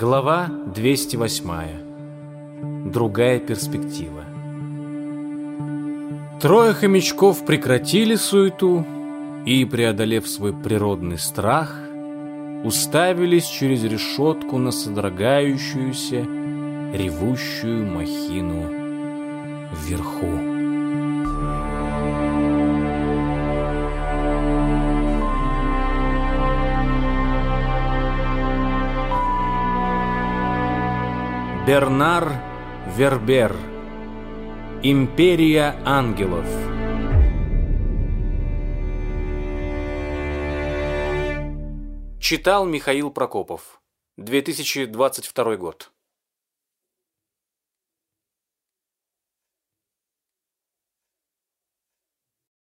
Глава 208. Другая перспектива. Трое хомячков прекратили суету и, преодолев свой природный страх, уставились через решетку на содрогающуюся, ревущую махину вверху. Бернар Вербер. Империя ангелов. Читал Михаил Прокопов. 2022 год